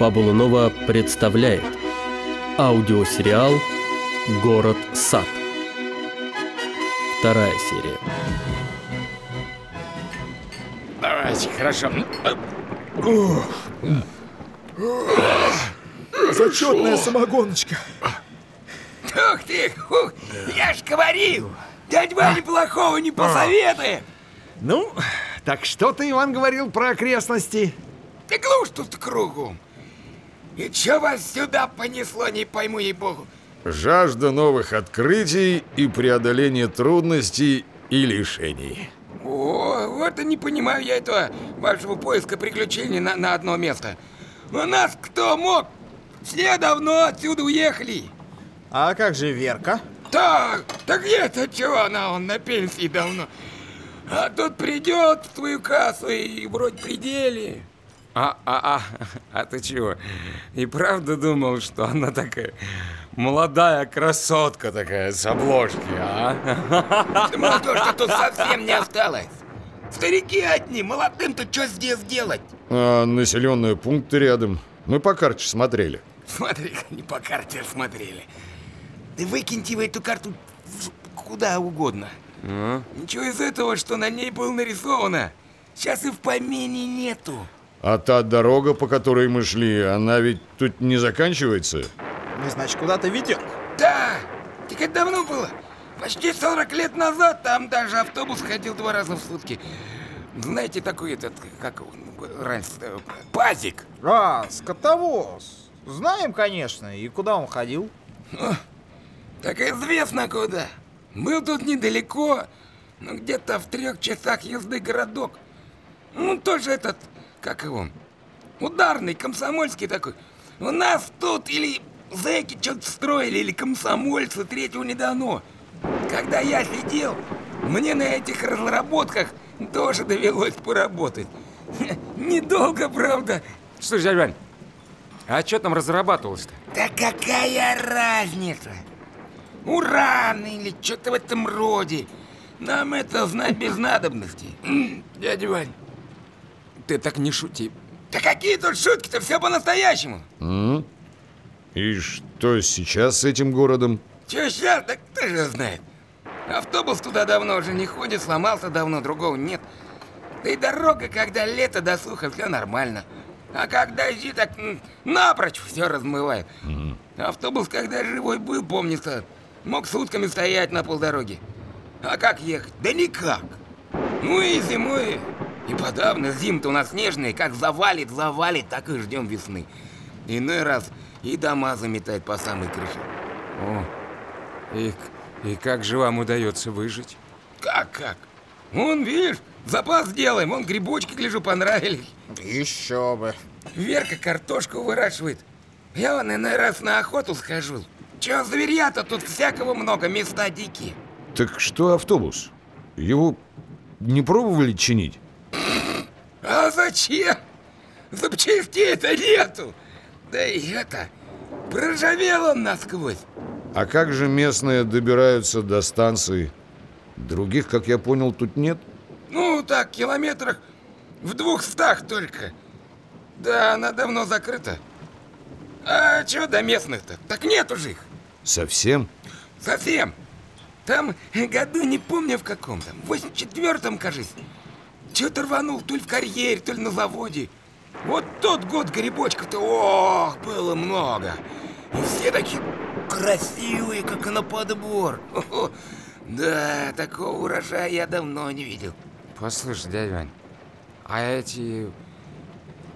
Фабула Нова представляет аудиосериал «Город-сад». Вторая серия. Давайте, хорошо. Зачетная самогоночка. Ух ты, ух, я ж говорил, дядь Ваня плохого не посоветует. Ну, так что ты, Иван, говорил про окрестности? Ты глушь тут кругом. И чё вас сюда понесло, не пойму ей-богу. Жажда новых открытий и преодоления трудностей и лишений. О, вот и не понимаю я этого вашего поиска приключений на, на одно место. У нас кто мог? Все давно отсюда уехали. А как же Верка? Так, так где-то чего она, он на пенсии давно. А тут придет в твою кассу и вроде пределе. А, а, а, а ты чего? И правда думал, что она такая молодая красотка такая с обложки, а? Думал, то, что тут совсем не осталось. Старики одни, молодым-то что здесь делать? А населенные пункты рядом. Мы по карте смотрели. Смотри, не по карте смотрели. Да выкиньте вы эту карту куда угодно. Ничего из этого, что на ней было нарисовано, сейчас и в помине нету. А та дорога, по которой мы шли, она ведь тут не заканчивается? Не значит, куда-то ведет. Да, так это давно было. Почти 40 лет назад там даже автобус ходил два раза в сутки. Знаете, такой этот, как он раньше, э, пазик. А, скотовоз. Знаем, конечно. И куда он ходил? Так известно куда. Был тут недалеко, ну где-то в трех часах езды городок. Ну тоже этот, как его, ударный, комсомольский такой. У нас тут или зэки что-то строили, или комсомольцы, третьего не дано. Когда я сидел, мне на этих разработках тоже довелось поработать. Недолго, правда. Слушай, дядя Вань, а что там разрабатывалось-то? Да какая разница? Уран или что-то в этом роде. Нам это знать без надобности. Дядя Вань, Ты так не шути. да какие тут шутки-то, все по-настоящему. И что сейчас с этим городом? Че сейчас, да кто же знает. Автобус туда давно уже не ходит, сломался давно, другого нет. Да и дорога, когда лето до суха, все нормально. А когда дожди, так напрочь все размывает. Автобус, когда живой был, помнится, мог сутками стоять на полдороги. А как ехать? Да никак. Ну и зимой, и подавно, зим-то у нас снежные, как завалит, завалит, так и ждем весны. Иной раз и дома заметает по самой крыше. О, и, и как же вам удается выжить? Как, как? Вон, видишь, запас делаем, вон грибочки, гляжу, понравились. Еще бы. Верка картошку выращивает. Я вон иной раз на охоту схожу. Чё зверя-то тут всякого много, места дикие. Так что автобус? Его не пробовали чинить? Зачем? Запчастей-то нету. Да и это, проржавел он насквозь. А как же местные добираются до станции? Других, как я понял, тут нет? Ну, так, километрах в двухстах только. Да, она давно закрыта. А чё до местных-то? Так нет уже их. Совсем? Совсем. Там году не помню в каком там, в 84-м, кажись. Чё-то рванул, то ли в карьере, то ли на заводе. Вот тот год грибочков-то, ох, было много. И все такие красивые, как на подбор. Хо-хо. Да, такого урожая я давно не видел. Послушай, дядя Вань, а эти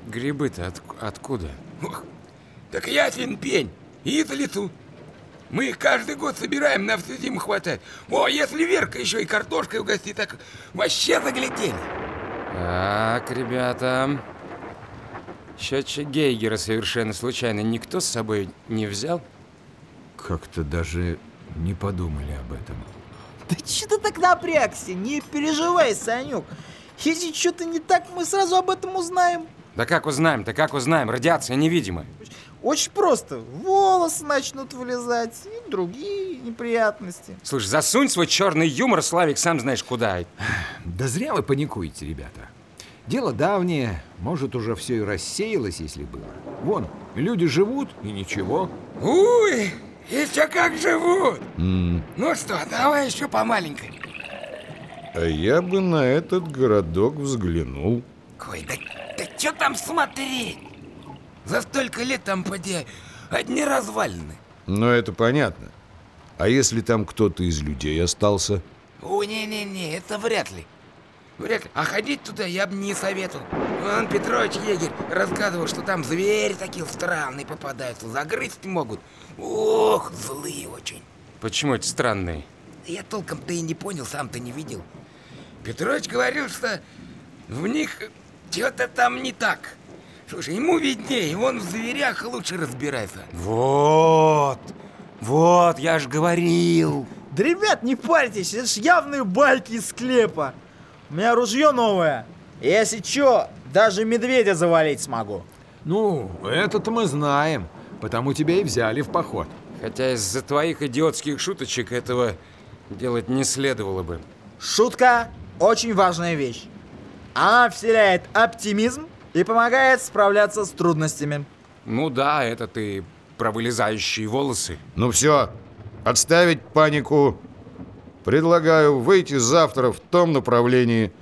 грибы-то от- откуда? Ох, так ясен пень, и из лесу. Мы их каждый год собираем, на всю зиму хватает. О, если Верка еще и картошкой угостит, так вообще заглядели. Так, ребята, счетчик Гейгера совершенно случайно никто с собой не взял? Как-то даже не подумали об этом. Да че ты так напрягся? Не переживай, Санек. Если что-то не так, мы сразу об этом узнаем. Да как узнаем, да как узнаем, радиация невидимая. Очень просто. Волосы начнут вылезать и другие неприятности. Слушай, засунь свой черный юмор, Славик, сам знаешь куда. Да зря вы паникуете, ребята. Дело давнее, может, уже все и рассеялось, если было. Вон, люди живут, и ничего. Уй, еще как живут. Ну что, давай еще по маленькой. А я бы на этот городок взглянул. Ой, да, да что там смотреть? За столько лет там, поди, одни развалины. Но это понятно. А если там кто-то из людей остался? О, не-не-не, это вряд ли. Вряд ли. А ходить туда я бы не советовал. Иван Петрович егерь рассказывал, что там звери такие странные попадаются, загрызть могут. Ох, злые очень. Почему это странные? Я толком-то и не понял, сам-то не видел. Петрович говорил, что в них что-то там не так. Слушай, ему виднее, он в зверях лучше разбирается. Вот, вот, я ж говорил. Да, ребят, не парьтесь, это ж явные байки из склепа. У меня ружье новое. Если чё, даже медведя завалить смогу. Ну, это-то мы знаем, потому тебя и взяли в поход. Хотя из-за твоих идиотских шуточек этого делать не следовало бы. Шутка – очень важная вещь. Она вселяет оптимизм и помогает справляться с трудностями. Ну да, это ты про вылезающие волосы. Ну все, отставить панику. Предлагаю выйти завтра в том направлении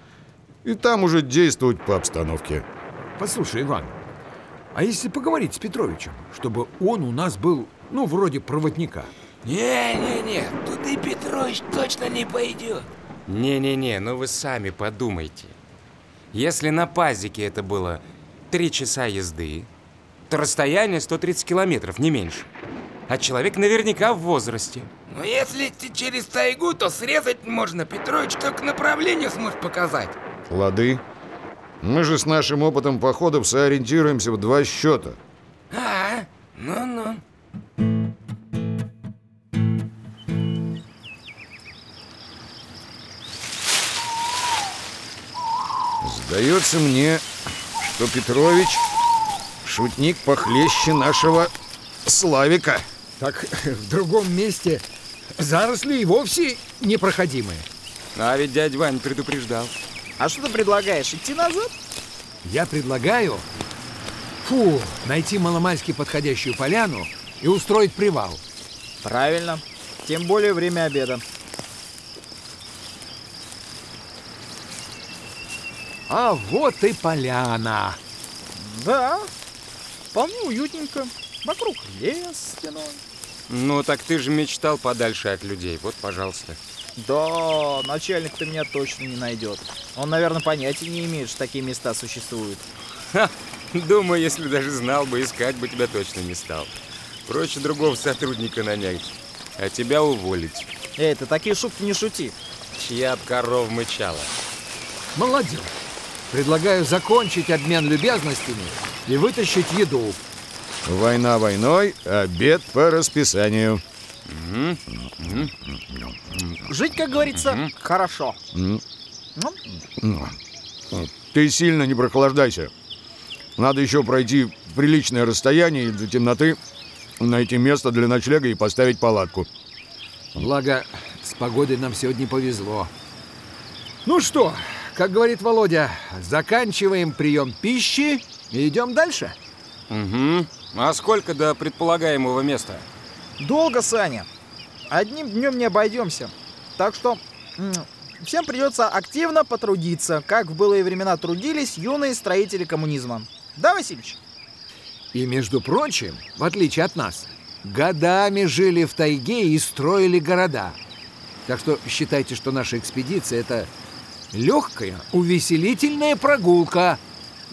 и там уже действовать по обстановке. Послушай, Иван, а если поговорить с Петровичем, чтобы он у нас был, ну, вроде проводника? Не-не-не, тут и Петрович точно не пойдет. Не-не-не, ну вы сами подумайте. Если на пазике это было три часа езды, то расстояние 130 километров, не меньше. А человек наверняка в возрасте. Но если идти через тайгу, то срезать можно. Петрович только направление сможет показать. Лады. Мы же с нашим опытом походов сориентируемся в два счета. А, ну-ну. Сдается мне, что Петрович шутник похлеще нашего Славика. Так в другом месте заросли и вовсе непроходимые. А ведь дядь Вань предупреждал. А что ты предлагаешь, идти назад? Я предлагаю, фу, найти маломальски подходящую поляну и устроить привал. Правильно. Тем более время обеда. А вот и поляна. Да, вполне уютненько. Вокруг лес стеной. Ну так ты же мечтал подальше от людей. Вот, пожалуйста. Да, начальник-то меня точно не найдет. Он, наверное, понятия не имеет, что такие места существуют. Ха, думаю, если даже знал бы, искать бы тебя точно не стал. Проще другого сотрудника нанять, а тебя уволить. Эй, ты такие шутки не шути. Чья б коров мычала. Молодец. Предлагаю закончить обмен любезностями и вытащить еду. Война войной, обед по расписанию. Жить, как говорится, хорошо. Ну, Ты сильно не прохлаждайся. Надо еще пройти приличное расстояние до темноты найти место для ночлега и поставить палатку. Благо, с погодой нам сегодня повезло. Ну что, как говорит Володя, заканчиваем прием пищи и идем дальше. Угу. А сколько до предполагаемого места? долго, Саня. Одним днем не обойдемся. Так что всем придется активно потрудиться, как в былые времена трудились юные строители коммунизма. Да, Васильевич? И, между прочим, в отличие от нас, годами жили в тайге и строили города. Так что считайте, что наша экспедиция — это легкая, увеселительная прогулка.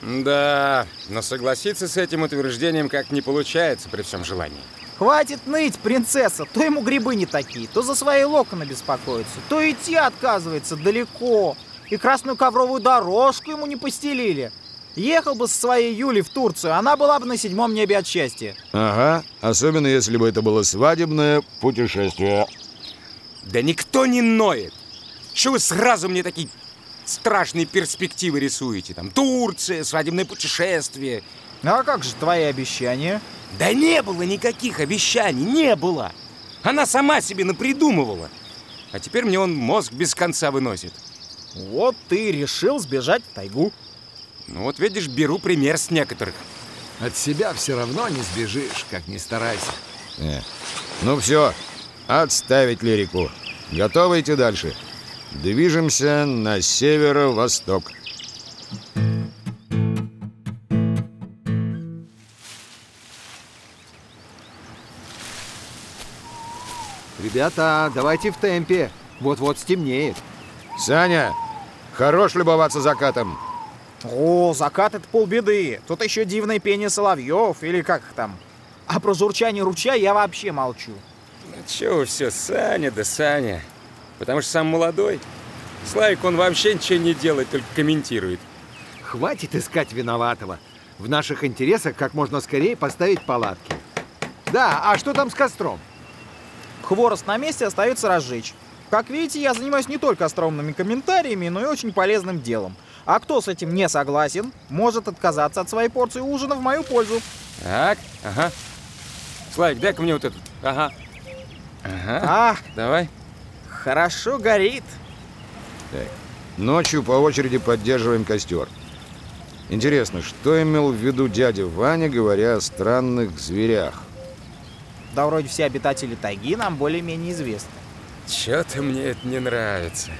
Да, но согласиться с этим утверждением как не получается при всем желании. Хватит ныть, принцесса. То ему грибы не такие, то за свои локоны беспокоится, то идти отказывается далеко. И красную ковровую дорожку ему не постелили. Ехал бы со своей Юлей в Турцию, она была бы на седьмом небе от счастья. Ага, особенно если бы это было свадебное путешествие. Да никто не ноет. Что вы сразу мне такие страшные перспективы рисуете? Там Турция, свадебное путешествие. Ну а как же твои обещания? Да не было никаких обещаний, не было. Она сама себе напридумывала. А теперь мне он мозг без конца выносит. Вот ты решил сбежать в тайгу. Ну вот видишь, беру пример с некоторых. От себя все равно не сбежишь, как ни старайся. Э, Ну все, отставить лирику. Готовы идти дальше? Движемся на северо-восток. Ребята, давайте в темпе. Вот-вот стемнеет. Саня, хорош любоваться закатом. О, закат это полбеды. Тут еще дивное пение соловьев, или как их там. А про журчание ручья я вообще молчу. Ну чё все, Саня да Саня. Потому что сам молодой. Славик, он вообще ничего не делает, только комментирует. Хватит искать виноватого. В наших интересах как можно скорее поставить палатки. Да, а что там с костром? Хворост на месте остается разжечь. Как видите, я занимаюсь не только остроумными комментариями, но и очень полезным делом. А кто с этим не согласен, может отказаться от своей порции ужина в мою пользу. Так, ага. Славик, дай-ка мне вот этот. Ага. Ага, А, давай. Хорошо горит. Ночью по очереди поддерживаем костер. Интересно, что имел в виду дядя Ваня, говоря о странных зверях? Да вроде все обитатели тайги нам более-менее известны. Чё-то мне это не нравится.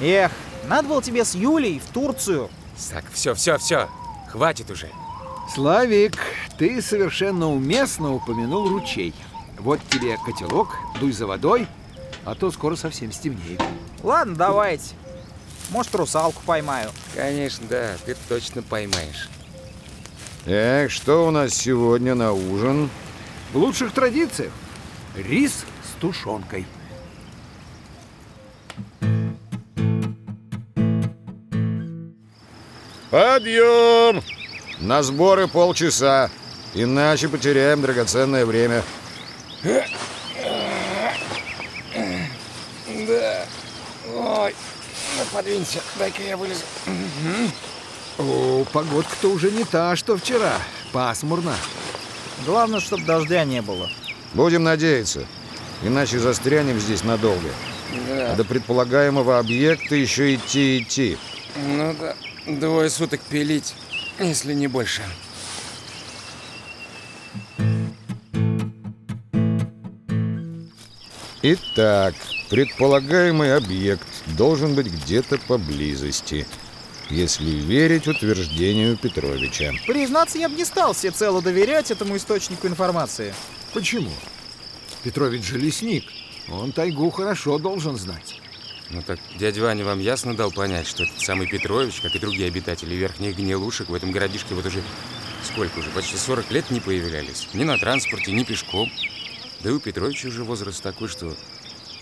Эх, надо было тебе с Юлей в Турцию. Так, все, все, все. Хватит уже. Славик, ты совершенно уместно упомянул ручей. Вот тебе котелок, дуй за водой, а то скоро совсем стемнеет. Ладно, давайте. Может, русалку поймаю. Конечно, да, ты точно поймаешь. Эх, что у нас сегодня на ужин? В лучших традициях рис с тушенкой. Подъем! На сборы полчаса, иначе потеряем драгоценное время. Да. Ой, ну подвинься, дай-ка я вылезу. О, погодка-то уже не та, что вчера. Пасмурно. Главное, чтобы дождя не было. Будем надеяться, иначе застрянем здесь надолго. Да, А до предполагаемого объекта еще идти идти. Ну да, двое суток пилить, если не больше. Итак, предполагаемый объект должен быть где-то поблизости, если верить утверждению Петровича. Признаться, я бы не стал всецело доверять этому источнику информации. Почему? Петрович же лесник. Он тайгу хорошо должен знать. Ну так дядя Ваня вам ясно дал понять, что этот самый Петрович, как и другие обитатели верхних гнилушек, в этом городишке вот уже сколько уже, почти 40 лет не появлялись. Ни на транспорте, ни пешком. Да и у Петровича уже возраст такой, что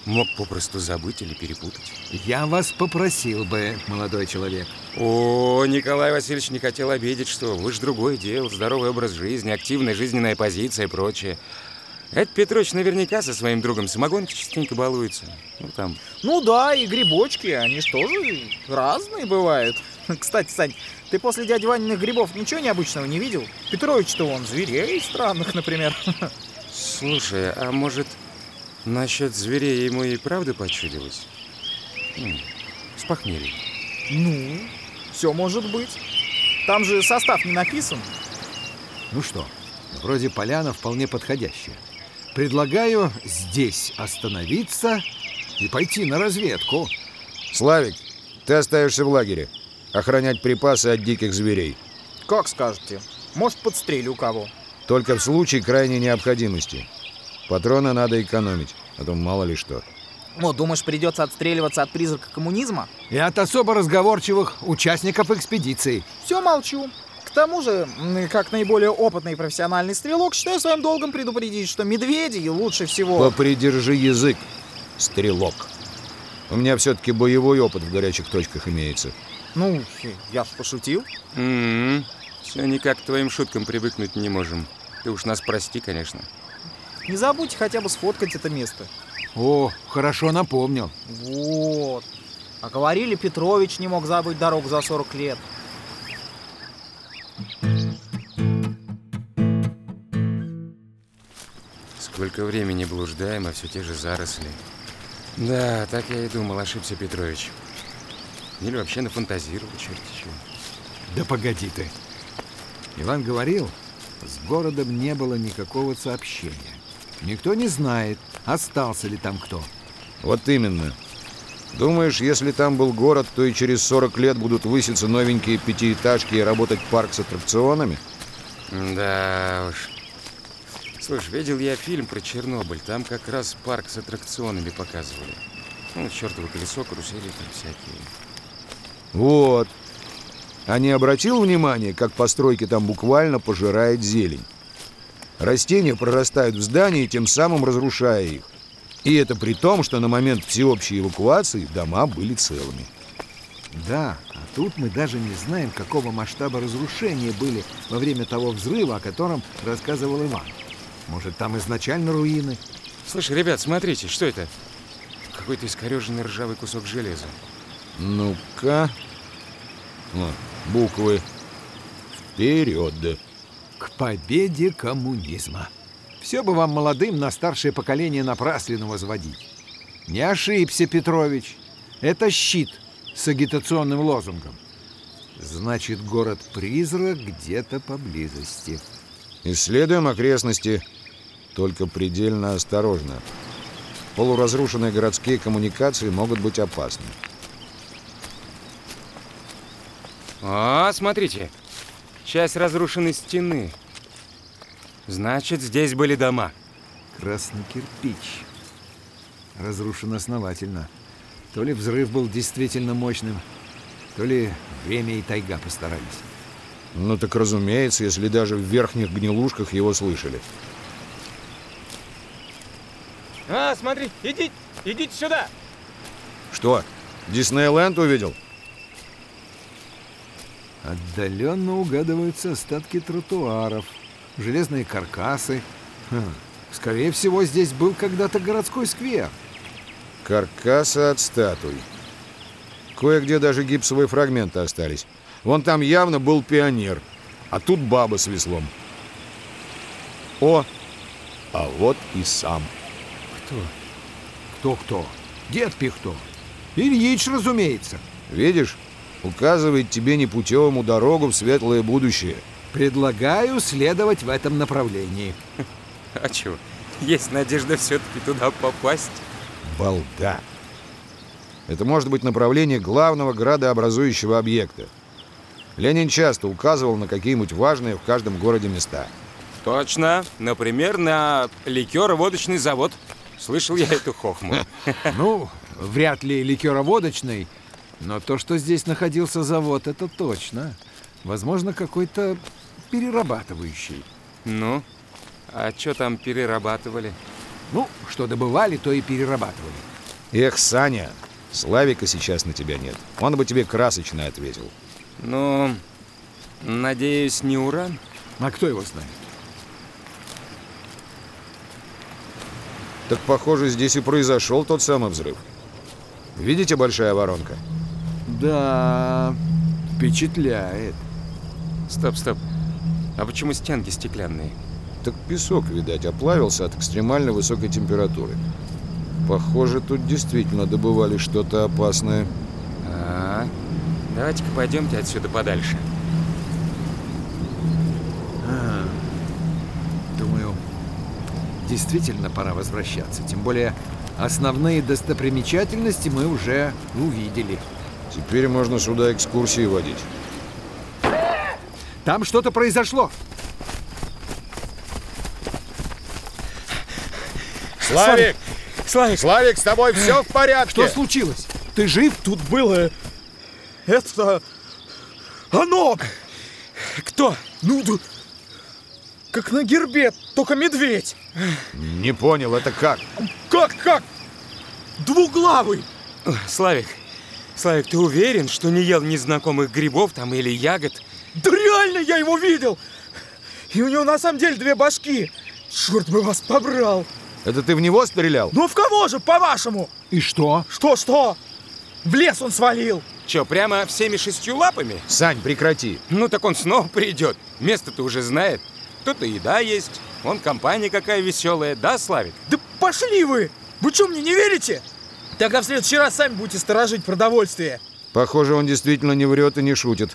мог попросту забыть или перепутать. Я вас попросил бы, молодой человек. О, Николай Васильевич не хотел обидеть, что вы же другое дело, здоровый образ жизни, активная жизненная позиция и прочее. Этот Петрович наверняка со своим другом самогонки частенько балуется. Ну, там, Ну да, и грибочки, они ж тоже разные бывают. Кстати, Сань, ты после дяди Ваниных грибов ничего необычного не видел? Петрович-то он зверей странных, например. слушай, а может, насчет зверей ему и правда почудилось? С похмелья. Ну, все может быть. Там же состав не написан. Ну что, вроде поляна вполне подходящая. Предлагаю здесь остановиться и пойти на разведку. Славик, ты остаешься в лагере. Охранять припасы от диких зверей. Как скажете? Может, подстрелю кого. Только в случае крайней необходимости. Патроны надо экономить, а то мало ли что. Ну, думаешь, придется отстреливаться от призрака коммунизма? И от особо разговорчивых участников экспедиции. Все молчу. К тому же, как наиболее опытный и профессиональный стрелок, считаю своим долгом предупредить, что медведи лучше всего... Попридержи язык, стрелок. У меня все-таки боевой опыт в горячих точках имеется. Ну, я ж пошутил. Все никак к твоим шуткам привыкнуть не можем. Ты уж нас прости, конечно. Не забудьте хотя бы сфоткать это место. О, хорошо напомнил. Вот. А говорили, Петрович не мог забыть дорогу за 40 лет. Сколько времени блуждаем, а все те же заросли. Да, так я и думал, ошибся Петрович. Или вообще нафантазировал, черти чего. Да погоди ты. Иван говорил, с городом не было никакого сообщения. Никто не знает, остался ли там кто. Вот именно. Думаешь, если там был город, то и через 40 лет будут выситься новенькие пятиэтажки и работать парк с аттракционами? Да уж. Слушай, видел я фильм про Чернобыль. Там как раз парк с аттракционами показывали. Ну, чертово колесо, карусели там всякие. Вот. А не обратил внимания, как постройки там буквально пожирает зелень? Растения прорастают в здании, тем самым разрушая их. И это при том, что на момент всеобщей эвакуации дома были целыми. Да, а тут мы даже не знаем, какого масштаба разрушения были во время того взрыва, о котором рассказывал Иван. Может, там изначально руины? Слушай, ребят, смотрите, что это? Какой-то искореженный ржавый кусок железа. Ну-ка. Буквы. Вперед. К победе коммунизма. Все бы вам молодым на старшее поколение напрасленно возводить. Не ошибся, Петрович. Это щит с агитационным лозунгом. Значит, город-призрак где-то поблизости. Исследуем окрестности, только предельно осторожно. Полуразрушенные городские коммуникации могут быть опасны. А, смотрите. Часть разрушенной стены. Значит, здесь были дома. Красный кирпич. Разрушен основательно. То ли взрыв был действительно мощным, то ли время и тайга постарались. Ну так разумеется, если даже в верхних гнилушках его слышали. А, смотри, идите, идите сюда. Что, Диснейленд увидел? Отдаленно угадываются остатки тротуаров, железные каркасы. Хм, Скорее всего, здесь был когда-то городской сквер. Каркасы от статуй. Кое-где даже гипсовые фрагменты остались. Вон там явно был пионер, а тут баба с веслом. О, а вот и сам. Кто-кто? Дед Пихто. Ильич, разумеется. Видишь, указывает тебе непутевому дорогу в светлое будущее. Предлагаю следовать в этом направлении. А чё, есть надежда все-таки туда попасть? Балда. Это может быть направление главного градообразующего объекта. Ленин часто указывал на какие-нибудь важные в каждом городе места. Точно. Например, на ликероводочный завод. Слышал я эту хохму. Ну, вряд ли ликероводочный, но то, что здесь находился завод, это точно. Возможно, какой-то перерабатывающий. Ну, а что там перерабатывали? Ну, что добывали, то и перерабатывали. Эх, Саня, Славика сейчас на тебя нет. Он бы тебе красочно ответил. Ну, надеюсь, не уран? А кто его знает? Так, похоже, здесь и произошел тот самый взрыв. Видите большая воронка? Да, впечатляет. Стоп, стоп. А почему стенки стеклянные? Так песок, видать, оплавился от экстремально высокой температуры. Похоже, тут действительно добывали что-то опасное. А, давайте-ка пойдемте отсюда подальше. А, думаю, действительно пора возвращаться. Тем более основные достопримечательности мы уже увидели. Теперь можно сюда экскурсии водить. Там что-то произошло. Славик! Славик! Славик, с тобой все в порядке? Что случилось? Ты жив? Тут было... Это... Оно! Кто? Ну, да- как на гербе, только медведь. Не понял, это как? Как, как? Двуглавый. Славик, Славик, ты уверен, что не ел незнакомых грибов там или ягод? Да реально я его видел. И у него на самом деле две башки. Черт бы вас побрал. Это ты в него стрелял? Ну в кого же, по-вашему? И что? Что-что? В лес он свалил. Че, прямо всеми шестью лапами? Сань, прекрати. Ну так он снова придет. Место-то уже знает. Тут и еда есть. Вон компания какая веселая, да, Славик? Да пошли вы! Вы что, мне не верите? Тогда в следующий раз сами будете сторожить продовольствие. Похоже, он действительно не врет и не шутит.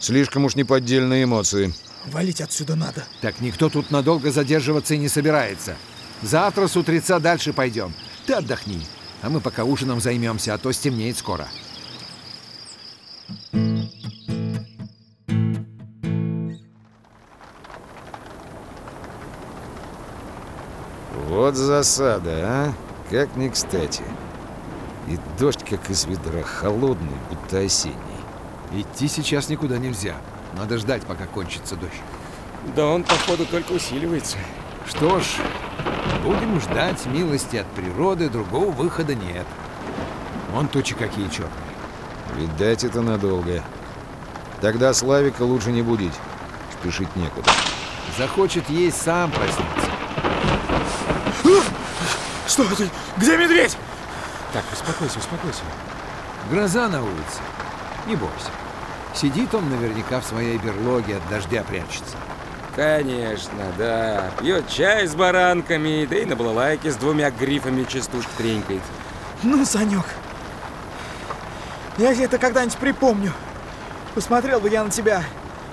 Слишком уж неподдельные эмоции. Валить отсюда надо. Так никто тут надолго задерживаться и не собирается. Завтра с утреца дальше пойдем. Ты отдохни, а мы пока ужином займемся, а то стемнеет скоро. Вот засада, а? Как не кстати. И дождь, как из ведра, холодный, будто осенний. Идти сейчас никуда нельзя. Надо ждать, пока кончится дождь. Да он, походу, только усиливается. Что ж, будем ждать милости от природы, другого выхода нет. Вон тучи какие черные. Видать, это надолго. Тогда Славика лучше не будить. Спешить некуда. Захочет есть, сам проснется. Что это? Где медведь? Так, успокойся, успокойся. Гроза на улице. Не бойся. Сидит он наверняка в своей берлоге, от дождя прячется. Конечно, да. Пьет чай с баранками, да и на балалайке с двумя грифами частушки тренькает. Ну, Санек, я это когда-нибудь припомню. Посмотрел бы я на тебя,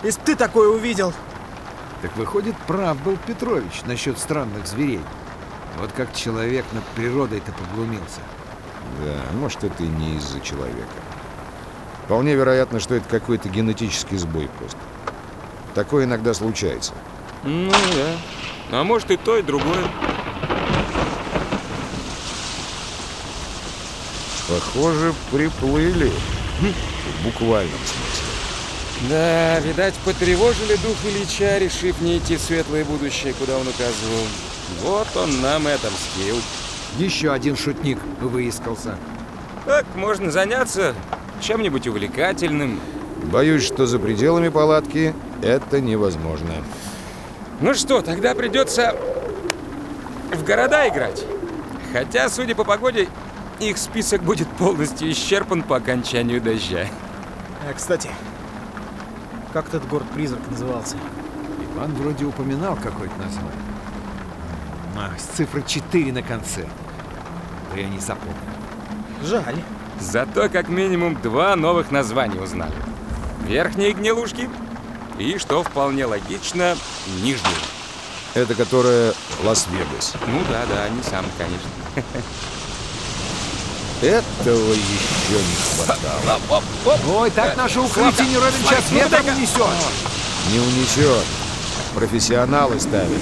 если бы ты такое увидел. Так выходит, прав был Петрович насчет странных зверей. Вот как человек над природой-то поглумился. Да, может, это и не из-за человека. Вполне вероятно, что это какой-то генетический сбой просто. Такое иногда случается. Ну да. А может и то, и другое. Похоже, приплыли. Хм, В буквальном смысле. Да, видать, потревожили дух Ильича, решив не идти в светлое будущее, куда он указывал. Вот он нам и отомстил. Еще один шутник выискался. Так, можно заняться чем-нибудь увлекательным. Боюсь, что за пределами палатки это невозможно. Ну что, тогда придется в города играть. Хотя, судя по погоде, их список будет полностью исчерпан по окончанию дождя. А, кстати, как этот город-призрак назывался? Иван вроде упоминал какое-то название. А, с цифрой 4 на конце. Да я не запомнил. Жаль. Зато как минимум два новых названия узнали. Верхние гнилушки и, что вполне логично, нижние. Это которая Лас-Вегас. Ну да, да, не сам, конечно. Этого еще не хватало. Ой, так наше укрытие не ровен час ветром унесет. Не унесет. Профессионалы ставят.